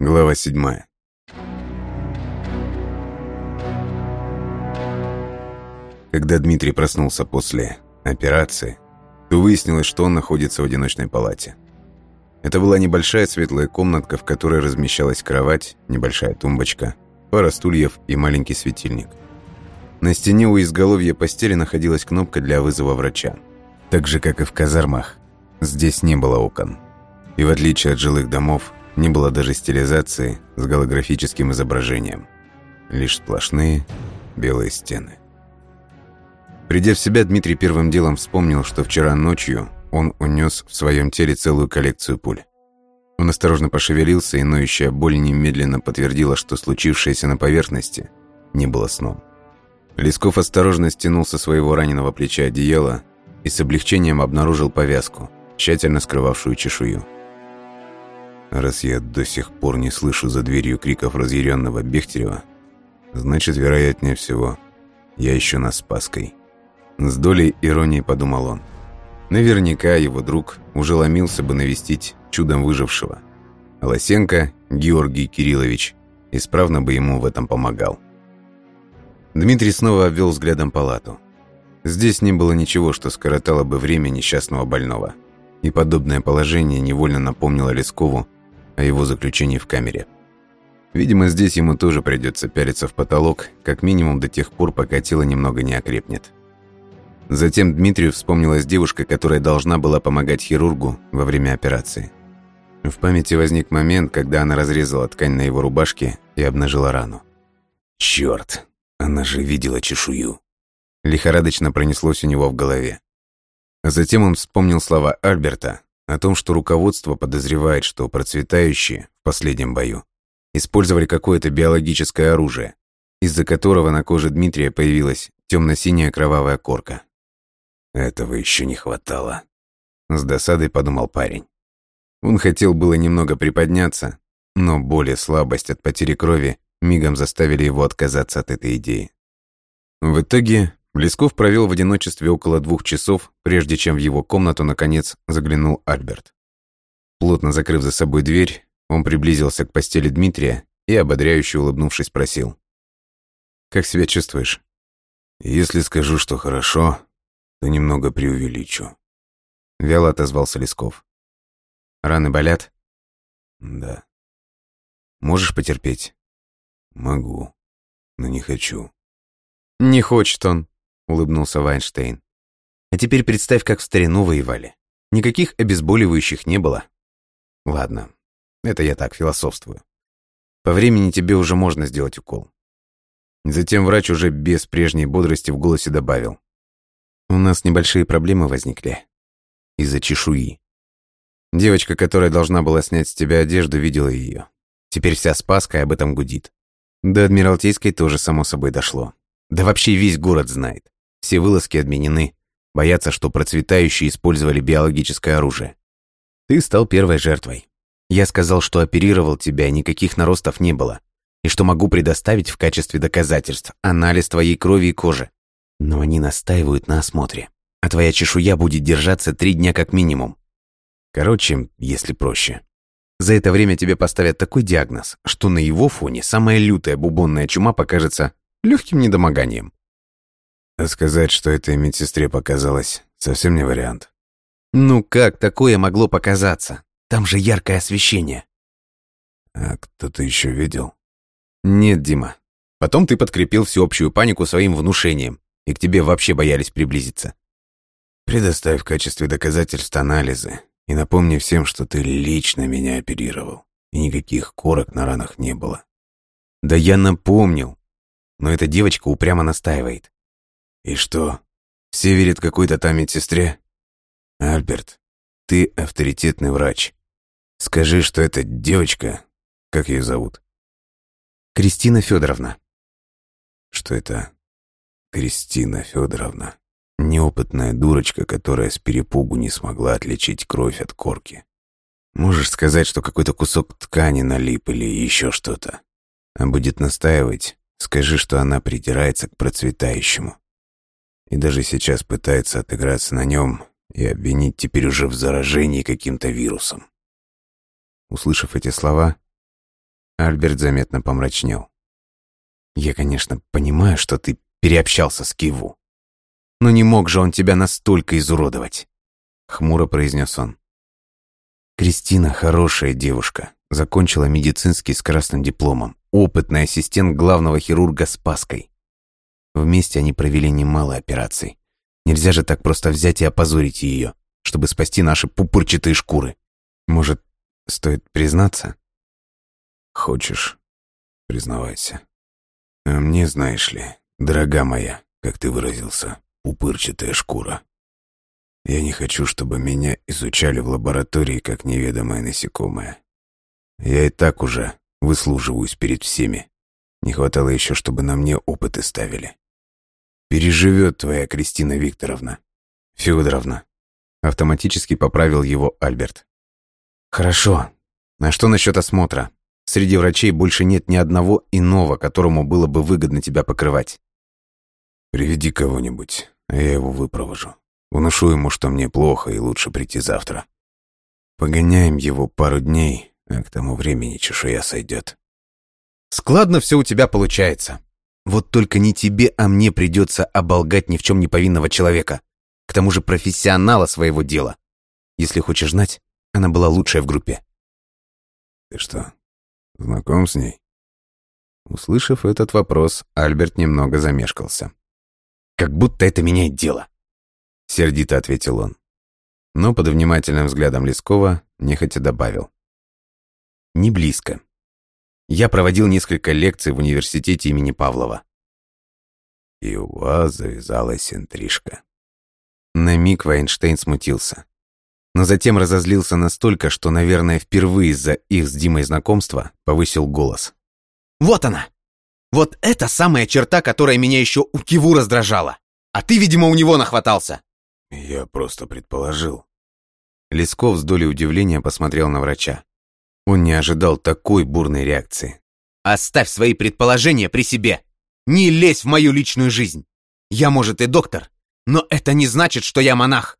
Глава седьмая. Когда Дмитрий проснулся после операции, то выяснилось, что он находится в одиночной палате. Это была небольшая светлая комнатка, в которой размещалась кровать, небольшая тумбочка, пара стульев и маленький светильник. На стене у изголовья постели находилась кнопка для вызова врача. Так же, как и в казармах, здесь не было окон. И в отличие от жилых домов, не было даже стилизации с голографическим изображением. Лишь сплошные белые стены. Придя в себя, Дмитрий первым делом вспомнил, что вчера ночью он унес в своем теле целую коллекцию пуль. Он осторожно пошевелился, и ноющая боль немедленно подтвердила, что случившееся на поверхности не было сном. Лесков осторожно стянул со своего раненого плеча одеяло и с облегчением обнаружил повязку, тщательно скрывавшую чешую. Раз я до сих пор не слышу за дверью криков разъяренного Бехтерева, значит, вероятнее всего, я еще на Спаской. С долей иронии подумал он. Наверняка его друг уже ломился бы навестить чудом выжившего. Лосенко, Георгий Кириллович, исправно бы ему в этом помогал. Дмитрий снова обвел взглядом палату. Здесь не было ничего, что скоротало бы время несчастного больного. И подобное положение невольно напомнило Лескову о его заключении в камере. Видимо, здесь ему тоже придется пялиться в потолок, как минимум до тех пор, пока тело немного не окрепнет. Затем Дмитрию вспомнилась девушка, которая должна была помогать хирургу во время операции. В памяти возник момент, когда она разрезала ткань на его рубашке и обнажила рану. «Чёрт, она же видела чешую!» Лихорадочно пронеслось у него в голове. Затем он вспомнил слова Альберта о том, что руководство подозревает, что процветающие в последнем бою использовали какое-то биологическое оружие, из-за которого на коже Дмитрия появилась темно-синяя кровавая корка. Этого еще не хватало. С досадой подумал парень. Он хотел было немного приподняться, но боль и слабость от потери крови мигом заставили его отказаться от этой идеи. В итоге Блесков провел в одиночестве около двух часов, прежде чем в его комнату, наконец, заглянул Альберт. Плотно закрыв за собой дверь, он приблизился к постели Дмитрия и, ободряюще улыбнувшись, спросил. «Как себя чувствуешь?» «Если скажу, что хорошо, то немного преувеличу». Вяло отозвался Лесков. «Раны болят?» «Да». «Можешь потерпеть?» «Могу, но не хочу». «Не хочет он», улыбнулся Вайнштейн. А теперь представь, как в старину воевали. Никаких обезболивающих не было. Ладно, это я так философствую. По времени тебе уже можно сделать укол. Затем врач уже без прежней бодрости в голосе добавил. У нас небольшие проблемы возникли. Из-за чешуи. Девочка, которая должна была снять с тебя одежду, видела ее. Теперь вся Спаска об этом гудит. До Адмиралтейской тоже само собой дошло. Да вообще весь город знает. Все вылазки отменены. Боятся, что процветающие использовали биологическое оружие. Ты стал первой жертвой. Я сказал, что оперировал тебя, никаких наростов не было. И что могу предоставить в качестве доказательств анализ твоей крови и кожи. Но они настаивают на осмотре. А твоя чешуя будет держаться три дня как минимум. Короче, если проще. За это время тебе поставят такой диагноз, что на его фоне самая лютая бубонная чума покажется легким недомоганием. А сказать, что этой медсестре показалось, совсем не вариант. Ну как такое могло показаться? Там же яркое освещение. А кто-то еще видел? Нет, Дима. Потом ты подкрепил всеобщую панику своим внушением, и к тебе вообще боялись приблизиться. Предоставь в качестве доказательств анализы и напомни всем, что ты лично меня оперировал, и никаких корок на ранах не было. Да я напомнил. Но эта девочка упрямо настаивает. И что, все верят какой-то там медсестре? Альберт, ты авторитетный врач. Скажи, что эта девочка, как ее зовут? Кристина Федоровна. Что это? Кристина Федоровна. Неопытная дурочка, которая с перепугу не смогла отличить кровь от корки. Можешь сказать, что какой-то кусок ткани налип или еще что-то. А будет настаивать, скажи, что она придирается к процветающему и даже сейчас пытается отыграться на нем и обвинить теперь уже в заражении каким-то вирусом. Услышав эти слова, Альберт заметно помрачнел. «Я, конечно, понимаю, что ты переобщался с Киву. Но не мог же он тебя настолько изуродовать!» Хмуро произнес он. Кристина хорошая девушка, закончила медицинский с красным дипломом, опытный ассистент главного хирурга с Паской. Вместе они провели немало операций. Нельзя же так просто взять и опозорить ее, чтобы спасти наши пупырчатые шкуры. Может, стоит признаться? Хочешь, признавайся. А мне, знаешь ли, дорога моя, как ты выразился, пупырчатая шкура. Я не хочу, чтобы меня изучали в лаборатории как неведомое насекомое. Я и так уже выслуживаюсь перед всеми. Не хватало еще, чтобы на мне опыты ставили. Переживет твоя Кристина Викторовна. Федоровна. Автоматически поправил его Альберт. Хорошо. А что насчет осмотра? Среди врачей больше нет ни одного иного, которому было бы выгодно тебя покрывать. Приведи кого-нибудь, а я его выпровожу. Внушу ему, что мне плохо и лучше прийти завтра. Погоняем его пару дней, а к тому времени чешуя сойдет. Складно все у тебя получается. Вот только не тебе, а мне придется оболгать ни в чем не повинного человека. К тому же профессионала своего дела. Если хочешь знать, она была лучшая в группе. Ты что, знаком с ней? Услышав этот вопрос, Альберт немного замешкался. Как будто это меняет дело. Сердито ответил он. Но под внимательным взглядом Лескова нехотя добавил. Не близко. Я проводил несколько лекций в университете имени Павлова. И у вас завязалась интрижка. На миг Вайнштейн смутился. Но затем разозлился настолько, что, наверное, впервые из-за их с Димой знакомства повысил голос. «Вот она! Вот это самая черта, которая меня еще у Киву раздражала! А ты, видимо, у него нахватался!» «Я просто предположил». Лесков с долей удивления посмотрел на врача. Он не ожидал такой бурной реакции. «Оставь свои предположения при себе! Не лезь в мою личную жизнь! Я, может, и доктор, но это не значит, что я монах!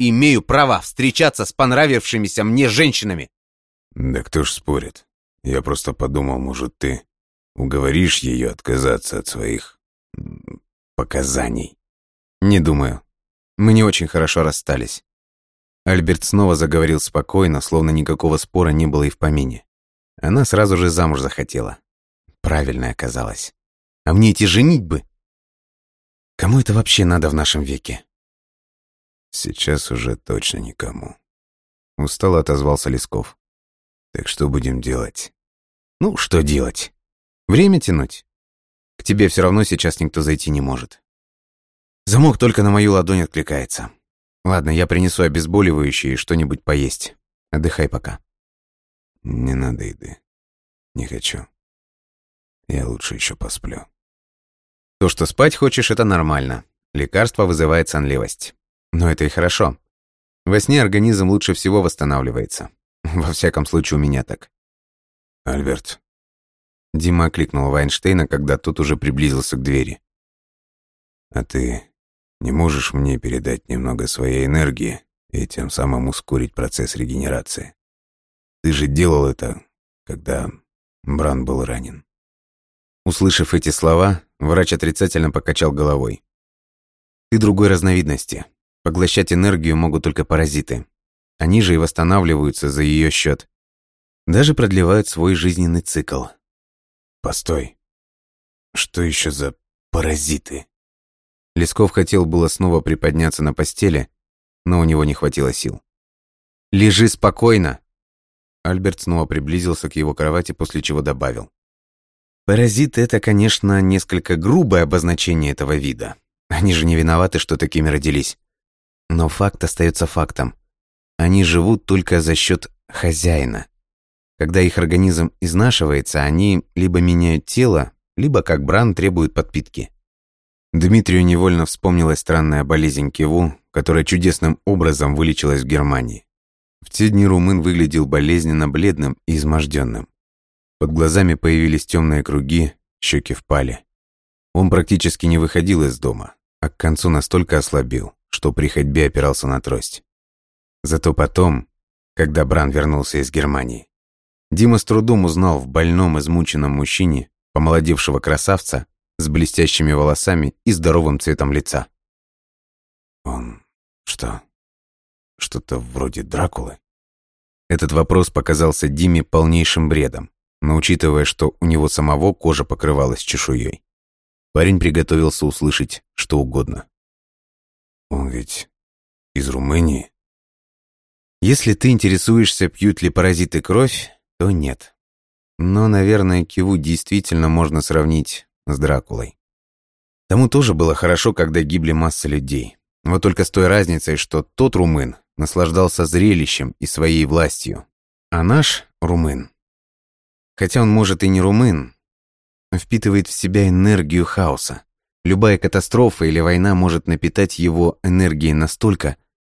Имею право встречаться с понравившимися мне женщинами!» «Да кто ж спорит? Я просто подумал, может, ты уговоришь ее отказаться от своих показаний?» «Не думаю. Мы не очень хорошо расстались. Альберт снова заговорил спокойно, словно никакого спора не было и в помине. Она сразу же замуж захотела. Правильно оказалось. А мне эти женить бы. Кому это вообще надо в нашем веке? Сейчас уже точно никому. Устало отозвался Лесков. Так что будем делать? Ну, что делать? Время тянуть. К тебе все равно сейчас никто зайти не может. Замок только на мою ладонь откликается. Ладно, я принесу обезболивающее и что-нибудь поесть. Отдыхай пока. Не надо еды. Не хочу. Я лучше еще посплю. То, что спать хочешь, это нормально. Лекарство вызывает сонливость. Но это и хорошо. Во сне организм лучше всего восстанавливается. Во всяком случае, у меня так. Альберт. Дима окликнул Вайнштейна, когда тот уже приблизился к двери. А ты не можешь мне передать немного своей энергии и тем самым ускорить процесс регенерации? Ты же делал это, когда Бран был ранен. Услышав эти слова, врач отрицательно покачал головой. Ты другой разновидности. Поглощать энергию могут только паразиты. Они же и восстанавливаются за ее счет. Даже продлевают свой жизненный цикл. Постой. Что еще за паразиты? Лесков хотел было снова приподняться на постели, но у него не хватило сил. «Лежи спокойно!» Альберт снова приблизился к его кровати, после чего добавил. «Паразит — это, конечно, несколько грубое обозначение этого вида. Они же не виноваты, что такими родились. Но факт остается фактом. Они живут только за счет хозяина. Когда их организм изнашивается, они либо меняют тело, либо, как Бран, требуют подпитки. Дмитрию невольно вспомнилась странная болезнь Киву, которая чудесным образом вылечилась в Германии. В те дни румын выглядел болезненно бледным и изможденным. Под глазами появились темные круги, щеки впали. Он практически не выходил из дома, а к концу настолько ослабил, что при ходьбе опирался на трость. Зато потом, когда Бран вернулся из Германии, Дима с трудом узнал в больном, измученном мужчине помолодевшего красавца с блестящими волосами и здоровым цветом лица. «Он что, что-то вроде Дракулы?» Этот вопрос показался Диме полнейшим бредом, но учитывая, что у него самого кожа покрывалась чешуей, парень приготовился услышать что угодно. «Он ведь из Румынии?» Если ты интересуешься, пьют ли паразиты кровь, то нет. Но, наверное, Киву действительно можно сравнить с Дракулой. Тому тоже было хорошо, когда гибли масса людей. Вот только с той разницей, что тот румын наслаждался зрелищем и своей властью, а наш румын, хотя он может и не румын, впитывает в себя энергию хаоса. Любая катастрофа или война может напитать его энергией настолько,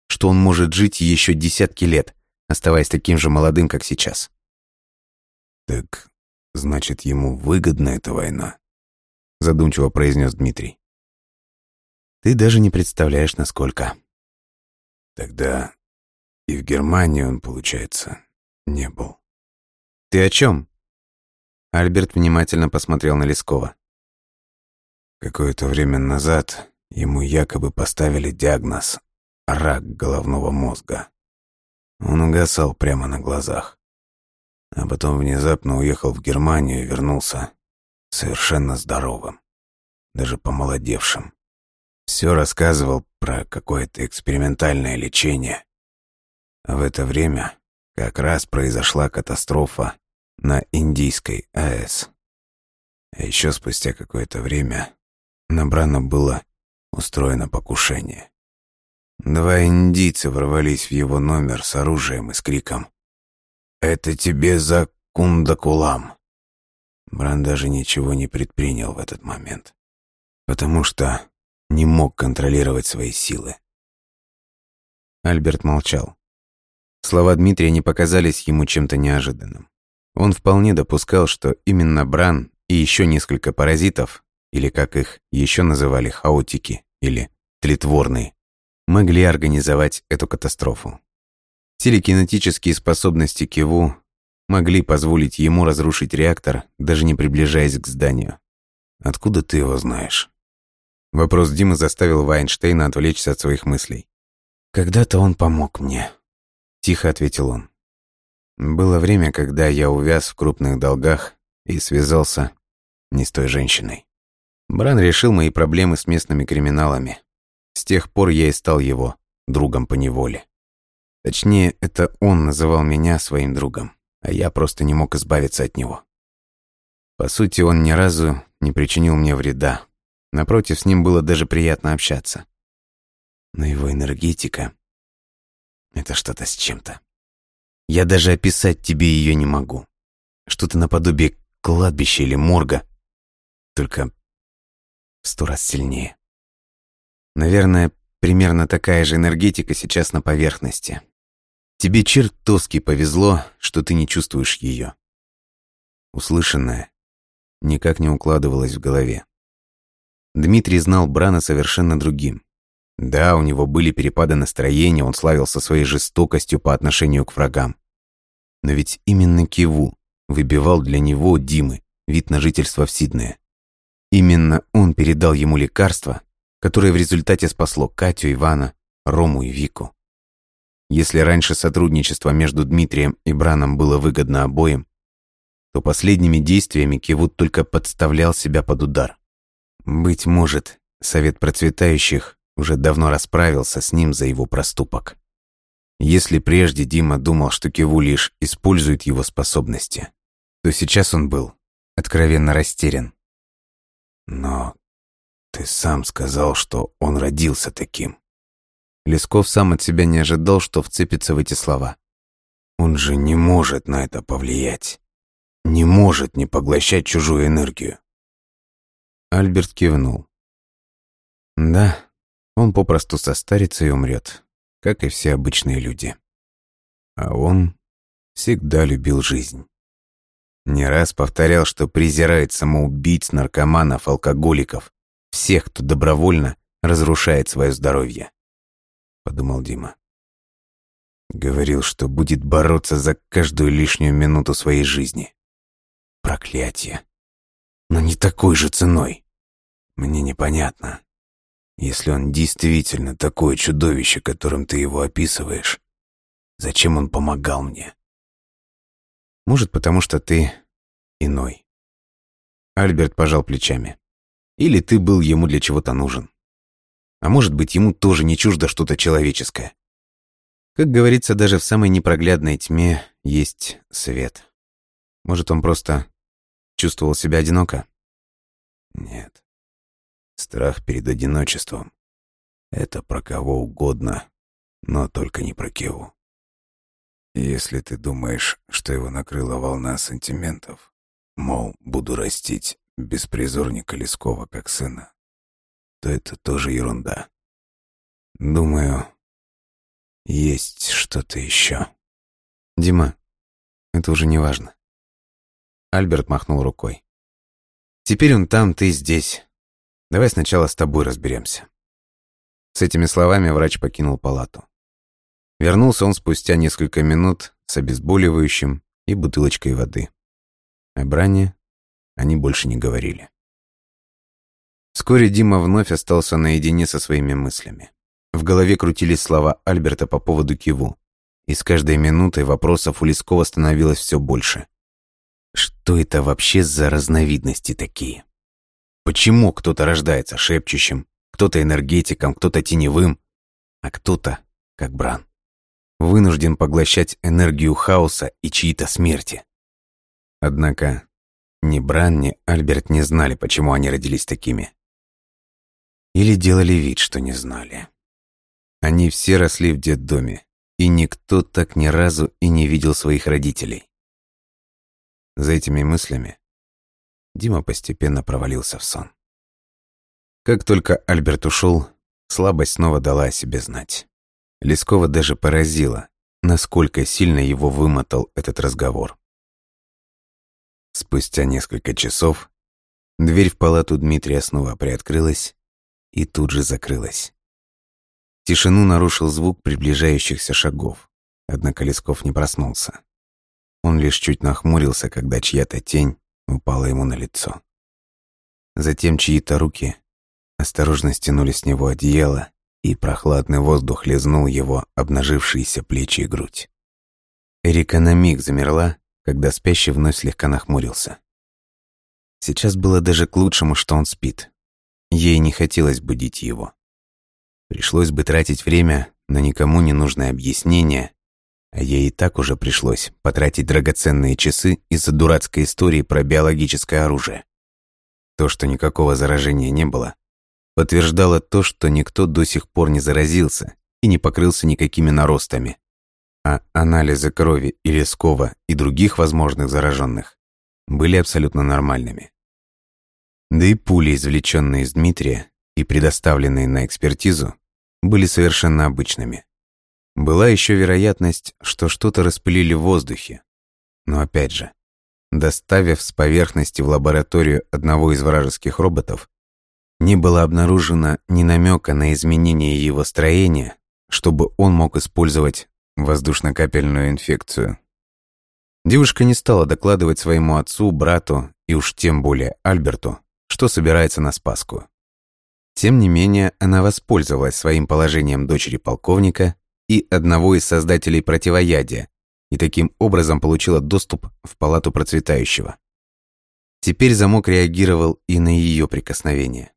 что он может жить еще десятки лет, оставаясь таким же молодым, как сейчас. «Так, значит, ему выгодна эта война?» Задумчиво произнес Дмитрий. «Ты даже не представляешь, насколько». «Тогда и в Германии он, получается, не был». «Ты о чем?» Альберт внимательно посмотрел на Лескова. Какое-то время назад ему якобы поставили диагноз рак головного мозга. Он угасал прямо на глазах. А потом внезапно уехал в Германию и вернулся совершенно здоровым, даже помолодевшим. Все рассказывал про какое-то экспериментальное лечение. А в это время как раз произошла катастрофа на Индийской АЭС. А еще спустя какое-то время на Брана было устроено покушение. Два индийца ворвались в его номер с оружием и с криком «Это тебе за кундакулам!» Бран даже ничего не предпринял в этот момент, потому что не мог контролировать свои силы. Альберт молчал. Слова Дмитрия не показались ему чем-то неожиданным. Он вполне допускал, что именно Бран и еще несколько паразитов, или как их еще называли хаотики, или тлетворные, могли организовать эту катастрофу. Телекинетические способности Киву могли позволить ему разрушить реактор, даже не приближаясь к зданию. «Откуда ты его знаешь?» Вопрос Димы заставил Вайнштейна отвлечься от своих мыслей. «Когда-то он помог мне», — тихо ответил он. «Было время, когда я увяз в крупных долгах и связался не с той женщиной. Бран решил мои проблемы с местными криминалами. С тех пор я и стал его другом по неволе. Точнее, это он называл меня своим другом, а я просто не мог избавиться от него. По сути, он ни разу не причинил мне вреда. Напротив, с ним было даже приятно общаться. Но его энергетика — это что-то с чем-то. Я даже описать тебе ее не могу. Что-то наподобие кладбища или морга, только в сто раз сильнее. Наверное, примерно такая же энергетика сейчас на поверхности. Тебе чертовски повезло, что ты не чувствуешь ее. Услышанное никак не укладывалось в голове. Дмитрий знал Брана совершенно другим. Да, у него были перепады настроения, он славился своей жестокостью по отношению к врагам. Но ведь именно Киву выбивал для него, Димы, вид на жительство в Сиднее. Именно он передал ему лекарство, которое в результате спасло Катю, Ивана, Рому и Вику. Если раньше сотрудничество между Дмитрием и Браном было выгодно обоим, то последними действиями Кивут только подставлял себя под удар. Быть может, Совет Процветающих уже давно расправился с ним за его проступок. Если прежде Дима думал, что Киву лишь использует его способности, то сейчас он был откровенно растерян. Но «Ты сам сказал, что он родился таким». Лесков сам от себя не ожидал, что вцепится в эти слова. «Он же не может на это повлиять. Не может не поглощать чужую энергию». Альберт кивнул. «Да, он попросту состарится и умрет, как и все обычные люди. А он всегда любил жизнь». Не раз повторял, что презирает самоубийц, наркоманов, алкоголиков, всех, кто добровольно разрушает свое здоровье», — подумал Дима. Говорил, что будет бороться за каждую лишнюю минуту своей жизни. Проклятие. Но не такой же ценой. Мне непонятно. Если он действительно такое чудовище, которым ты его описываешь, зачем он помогал мне? Может, потому что ты иной. Альберт пожал плечами. Или ты был ему для чего-то нужен. А может быть, ему тоже не чуждо что-то человеческое. Как говорится, даже в самой непроглядной тьме есть свет. Может, он просто чувствовал себя одиноко? Нет. Страх перед одиночеством — это про кого угодно, но только не про Кеву. Если ты думаешь, что его накрыла волна сантиментов, мол, буду растить беспризорника Лескова как сына, то это тоже ерунда. Думаю, есть что-то еще. Дима, это уже не важно. Альберт махнул рукой. Теперь он там, ты здесь. Давай сначала с тобой разберемся. С этими словами врач покинул палату. Вернулся он спустя несколько минут с обезболивающим и бутылочкой воды. О бране они больше не говорили. Вскоре Дима вновь остался наедине со своими мыслями. В голове крутились слова Альберта по поводу Киву. И с каждой минутой вопросов у Лескова становилось все больше. Что это вообще за разновидности такие? Почему кто-то рождается шепчущим, кто-то энергетиком, кто-то теневым, а кто-то, как Бран, вынужден поглощать энергию хаоса и чьи-то смерти? Однако ни Бран, ни Альберт не знали, почему они родились такими. Или делали вид, что не знали. Они все росли в детдоме, и никто так ни разу и не видел своих родителей. За этими мыслями Дима постепенно провалился в сон. Как только Альберт ушел, слабость снова дала о себе знать. Лескова даже поразила, насколько сильно его вымотал этот разговор. Спустя несколько часов дверь в палату Дмитрия снова приоткрылась и тут же закрылась. Тишину нарушил звук приближающихся шагов, однако Лесков не проснулся. Он лишь чуть нахмурился, когда чья-то тень упала ему на лицо. Затем чьи-то руки осторожно стянули с него одеяло, и прохладный воздух лизнул его обнажившиеся плечи и грудь. Эрика на миг замерла, когда спящий вновь слегка нахмурился. Сейчас было даже к лучшему, что он спит. Ей не хотелось будить его. Пришлось бы тратить время на никому не нужное объяснение, а ей и так уже пришлось потратить драгоценные часы из-за дурацкой истории про биологическое оружие. То, что никакого заражения не было, подтверждало то, что никто до сих пор не заразился и не покрылся никакими наростами. А анализы крови и Лескова и других возможных зараженных были абсолютно нормальными. Да и пули, извлеченные из Дмитрия и предоставленные на экспертизу, были совершенно обычными. Была еще вероятность, что что-то распылили в воздухе. Но опять же, доставив с поверхности в лабораторию одного из вражеских роботов, не было обнаружено ни намека на изменение его строения, чтобы он мог использовать воздушно-капельную инфекцию. Девушка не стала докладывать своему отцу, брату и уж тем более Альберту, что собирается на Спаску. Тем не менее, она воспользовалась своим положением дочери полковника и одного из создателей противоядия и таким образом получила доступ в палату процветающего. Теперь замок реагировал и на ее прикосновение.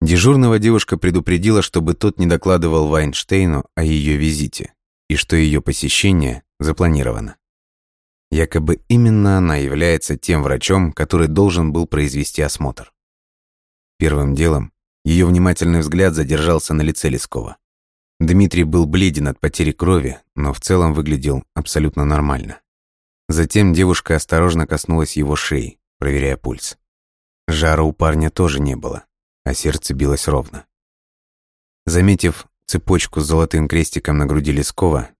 Дежурного девушка предупредила, чтобы тот не докладывал Вайнштейну о ее визите и что ее посещение запланировано. Якобы именно она является тем врачом, который должен был произвести осмотр. Первым делом ее внимательный взгляд задержался на лице Лескова. Дмитрий был бледен от потери крови, но в целом выглядел абсолютно нормально. Затем девушка осторожно коснулась его шеи, проверяя пульс. Жара у парня тоже не было, а сердце билось ровно. Заметив цепочку с золотым крестиком на груди Лескова,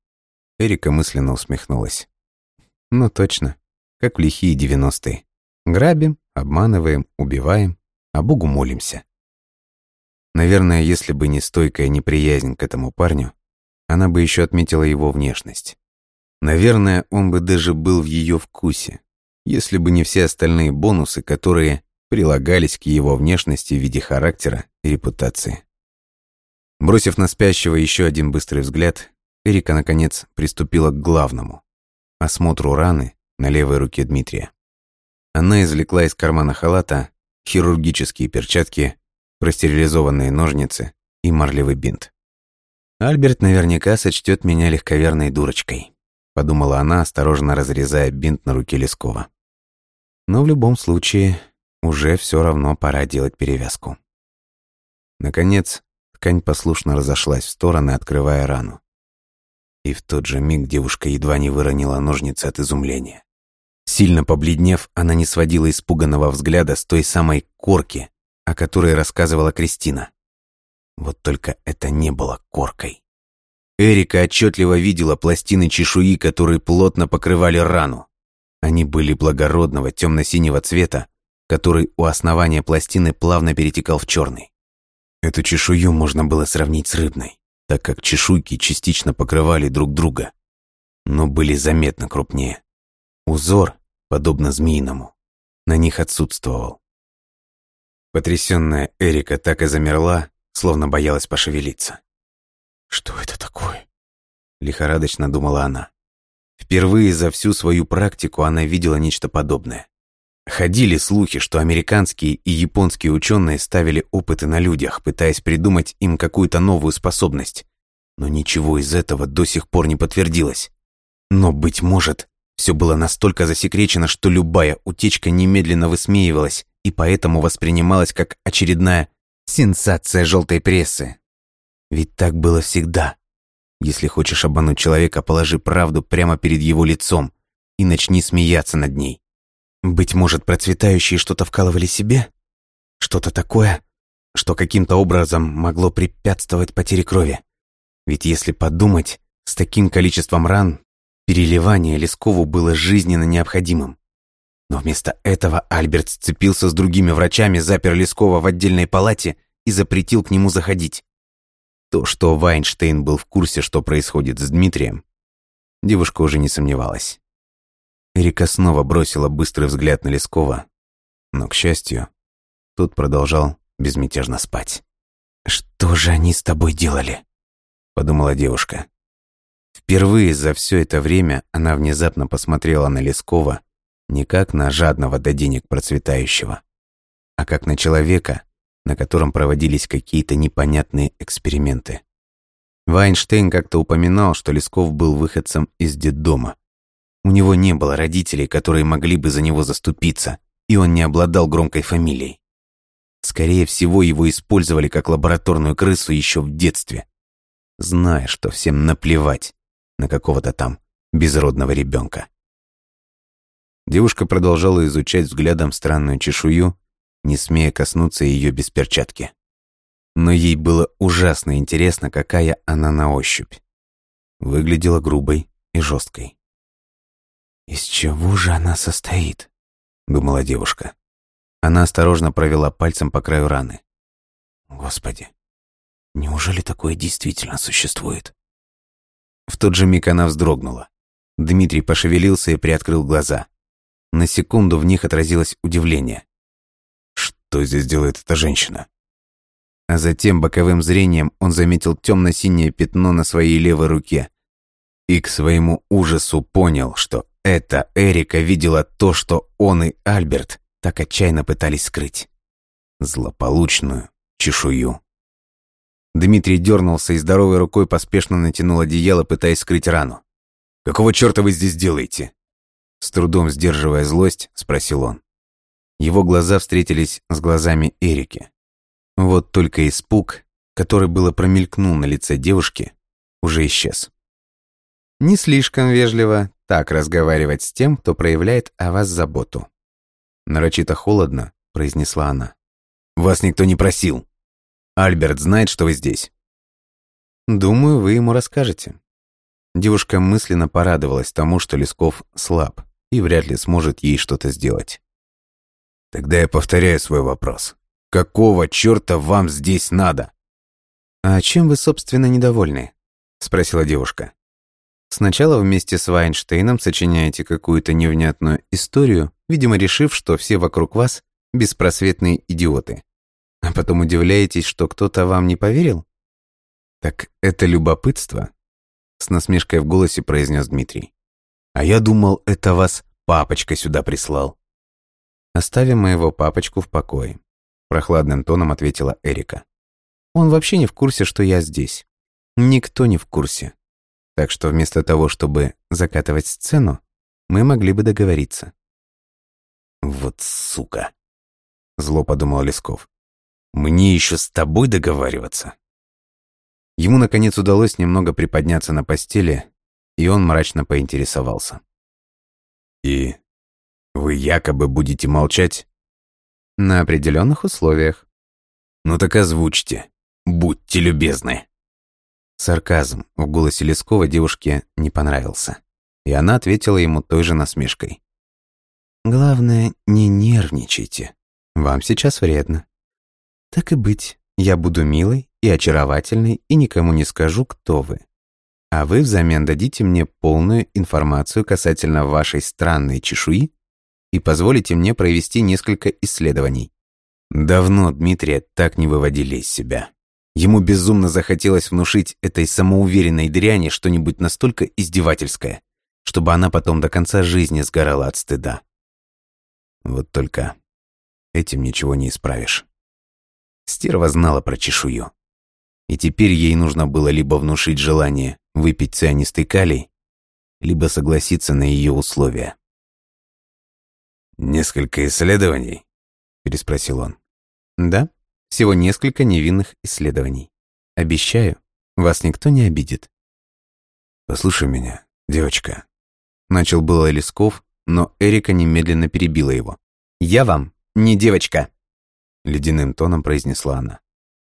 Эрика мысленно усмехнулась. Ну точно, как в лихие девяностые. Грабим, обманываем, убиваем, а Богу молимся. Наверное, если бы не стойкая неприязнь к этому парню, она бы еще отметила его внешность. Наверное, он бы даже был в ее вкусе, если бы не все остальные бонусы, которые прилагались к его внешности в виде характера и репутации. Бросив на спящего еще один быстрый взгляд, Эрика, наконец, приступила к главному – осмотру раны на левой руке Дмитрия. Она извлекла из кармана халата хирургические перчатки, простерилизованные ножницы и марлевый бинт. «Альберт наверняка сочтет меня легковерной дурочкой», – подумала она, осторожно разрезая бинт на руке Лескова. «Но в любом случае, уже все равно пора делать перевязку». Наконец, ткань послушно разошлась в стороны, открывая рану. И в тот же миг девушка едва не выронила ножницы от изумления. Сильно побледнев, она не сводила испуганного взгляда с той самой корки, о которой рассказывала Кристина. Вот только это не было коркой. Эрика отчетливо видела пластины чешуи, которые плотно покрывали рану. Они были благородного темно-синего цвета, который у основания пластины плавно перетекал в черный. Эту чешую можно было сравнить с рыбной, так как чешуйки частично покрывали друг друга, но были заметно крупнее. Узор, подобно змеиному, на них отсутствовал. Потрясенная Эрика так и замерла, словно боялась пошевелиться. «Что это такое?» — лихорадочно думала она. Впервые за всю свою практику она видела нечто подобное. Ходили слухи, что американские и японские ученые ставили опыты на людях, пытаясь придумать им какую-то новую способность. Но ничего из этого до сих пор не подтвердилось. Но, быть может, все было настолько засекречено, что любая утечка немедленно высмеивалась и поэтому воспринималась как очередная Сенсация желтой прессы. Ведь так было всегда. Если хочешь обмануть человека, положи правду прямо перед его лицом и начни смеяться над ней. Быть может, процветающие что-то вкалывали себе? Что-то такое, что каким-то образом могло препятствовать потере крови. Ведь если подумать, с таким количеством ран переливание Лескову было жизненно необходимым. Но вместо этого Альберт сцепился с другими врачами, запер Лескова в отдельной палате и запретил к нему заходить. То, что Вайнштейн был в курсе, что происходит с Дмитрием, девушка уже не сомневалась. Эрика снова бросила быстрый взгляд на Лескова, но, к счастью, тот продолжал безмятежно спать. «Что же они с тобой делали?» – подумала девушка. Впервые за все это время она внезапно посмотрела на Лескова не как на жадного до денег процветающего, а как на человека, на котором проводились какие-то непонятные эксперименты. Вайнштейн как-то упоминал, что Лесков был выходцем из детдома. У него не было родителей, которые могли бы за него заступиться, и он не обладал громкой фамилией. Скорее всего, его использовали как лабораторную крысу еще в детстве, зная, что всем наплевать на какого-то там безродного ребенка. Девушка продолжала изучать взглядом странную чешую, не смея коснуться ее без перчатки. Но ей было ужасно интересно, какая она на ощупь. Выглядела грубой и жесткой. «Из чего же она состоит?» — думала девушка. Она осторожно провела пальцем по краю раны. «Господи, неужели такое действительно существует?» В тот же миг она вздрогнула. Дмитрий пошевелился и приоткрыл глаза. На секунду в них отразилось удивление. Что здесь делает эта женщина? А затем боковым зрением он заметил темно-синее пятно на своей левой руке. И к своему ужасу понял, что эта Эрика видела то, что он и Альберт так отчаянно пытались скрыть. Злополучную чешую. Дмитрий дернулся и здоровой рукой поспешно натянул одеяло, пытаясь скрыть рану. «Какого черта вы здесь делаете?» С трудом сдерживая злость, спросил он. Его глаза встретились с глазами Эрики. Вот только испуг, который было промелькнул на лице девушки, уже исчез. Не слишком вежливо так разговаривать с тем, кто проявляет о вас заботу. Нарочито холодно, произнесла она. Вас никто не просил. Альберт знает, что вы здесь. Думаю, вы ему расскажете. Девушка мысленно порадовалась тому, что Лесков слаб и вряд ли сможет ей что-то сделать. Тогда я повторяю свой вопрос. Какого черта вам здесь надо? А чем вы, собственно, недовольны? — спросила девушка. «Сначала вместе с Вайнштейном сочиняете какую-то невнятную историю, видимо, решив, что все вокруг вас беспросветные идиоты. А потом удивляетесь, что кто-то вам не поверил? Так это любопытство?» С насмешкой в голосе произнес Дмитрий. «А я думал, это вас папочка сюда прислал». «Оставим моего папочку в покое», — прохладным тоном ответила Эрика. «Он вообще не в курсе, что я здесь. Никто не в курсе. Так что вместо того, чтобы закатывать сцену, мы могли бы договориться». «Вот сука!» — зло подумал Лесков. «Мне еще с тобой договариваться?» Ему, наконец, удалось немного приподняться на постели, и он мрачно поинтересовался. «И вы якобы будете молчать?» «На определенных условиях». «Ну так озвучьте. Будьте любезны». Сарказм в голосе Лескова девушке не понравился, и она ответила ему той же насмешкой. «Главное, не нервничайте. Вам сейчас вредно. Так и быть, я буду милой и очаровательной и никому не скажу, кто вы. А вы взамен дадите мне полную информацию касательно вашей странной чешуи и позволите мне провести несколько исследований. Давно Дмитрия так не выводили из себя. Ему безумно захотелось внушить этой самоуверенной дряни что-нибудь настолько издевательское, чтобы она потом до конца жизни сгорала от стыда. Вот только этим ничего не исправишь. Стерва знала про чешую. И теперь ей нужно было либо внушить желание выпить цианистый калий, либо согласиться на ее условия. «Несколько исследований?» – переспросил он. «Да, всего несколько невинных исследований. Обещаю, вас никто не обидит». «Послушай меня, девочка», – начал было Лесков, но Эрика немедленно перебила его. «Я вам не девочка», – ледяным тоном произнесла она.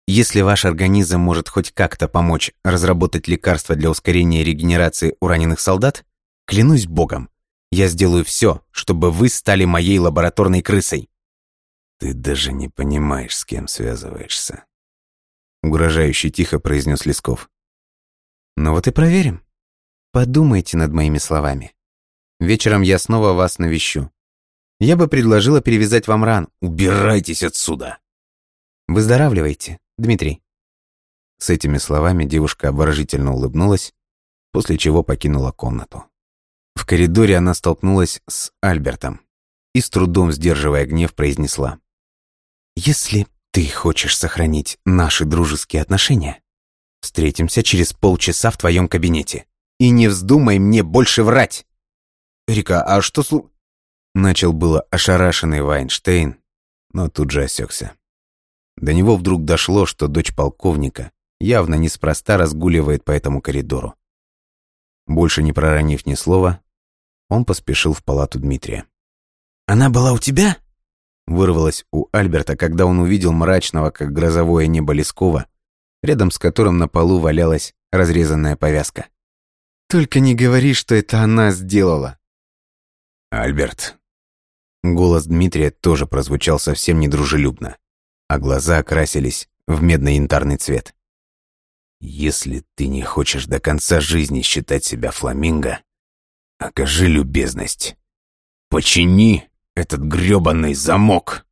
Если ваш организм может хоть как-то помочь разработать лекарства для ускорения регенерации у раненых солдат, клянусь богом, я сделаю все, чтобы вы стали моей лабораторной крысой. Ты даже не понимаешь, с кем связываешься. Угрожающе тихо произнес Лесков. Ну вот и проверим. Подумайте над моими словами. Вечером я снова вас навещу. Я бы предложила перевязать вам ран. Убирайтесь отсюда. Выздоравливайте. Дмитрий». С этими словами девушка обворожительно улыбнулась, после чего покинула комнату. В коридоре она столкнулась с Альбертом и с трудом сдерживая гнев произнесла. «Если ты хочешь сохранить наши дружеские отношения, встретимся через полчаса в твоем кабинете. И не вздумай мне больше врать!» «Рика, а что слу...» Начал было ошарашенный Вайнштейн, но тут же осекся. До него вдруг дошло, что дочь полковника явно неспроста разгуливает по этому коридору. Больше не проронив ни слова, он поспешил в палату Дмитрия. «Она была у тебя?» Вырвалось у Альберта, когда он увидел мрачного, как грозовое небо Лескова, рядом с которым на полу валялась разрезанная повязка. «Только не говори, что это она сделала!» «Альберт!» Голос Дмитрия тоже прозвучал совсем недружелюбно а глаза окрасились в медно-янтарный цвет. «Если ты не хочешь до конца жизни считать себя фламинго, окажи любезность. Почини этот грёбаный замок!»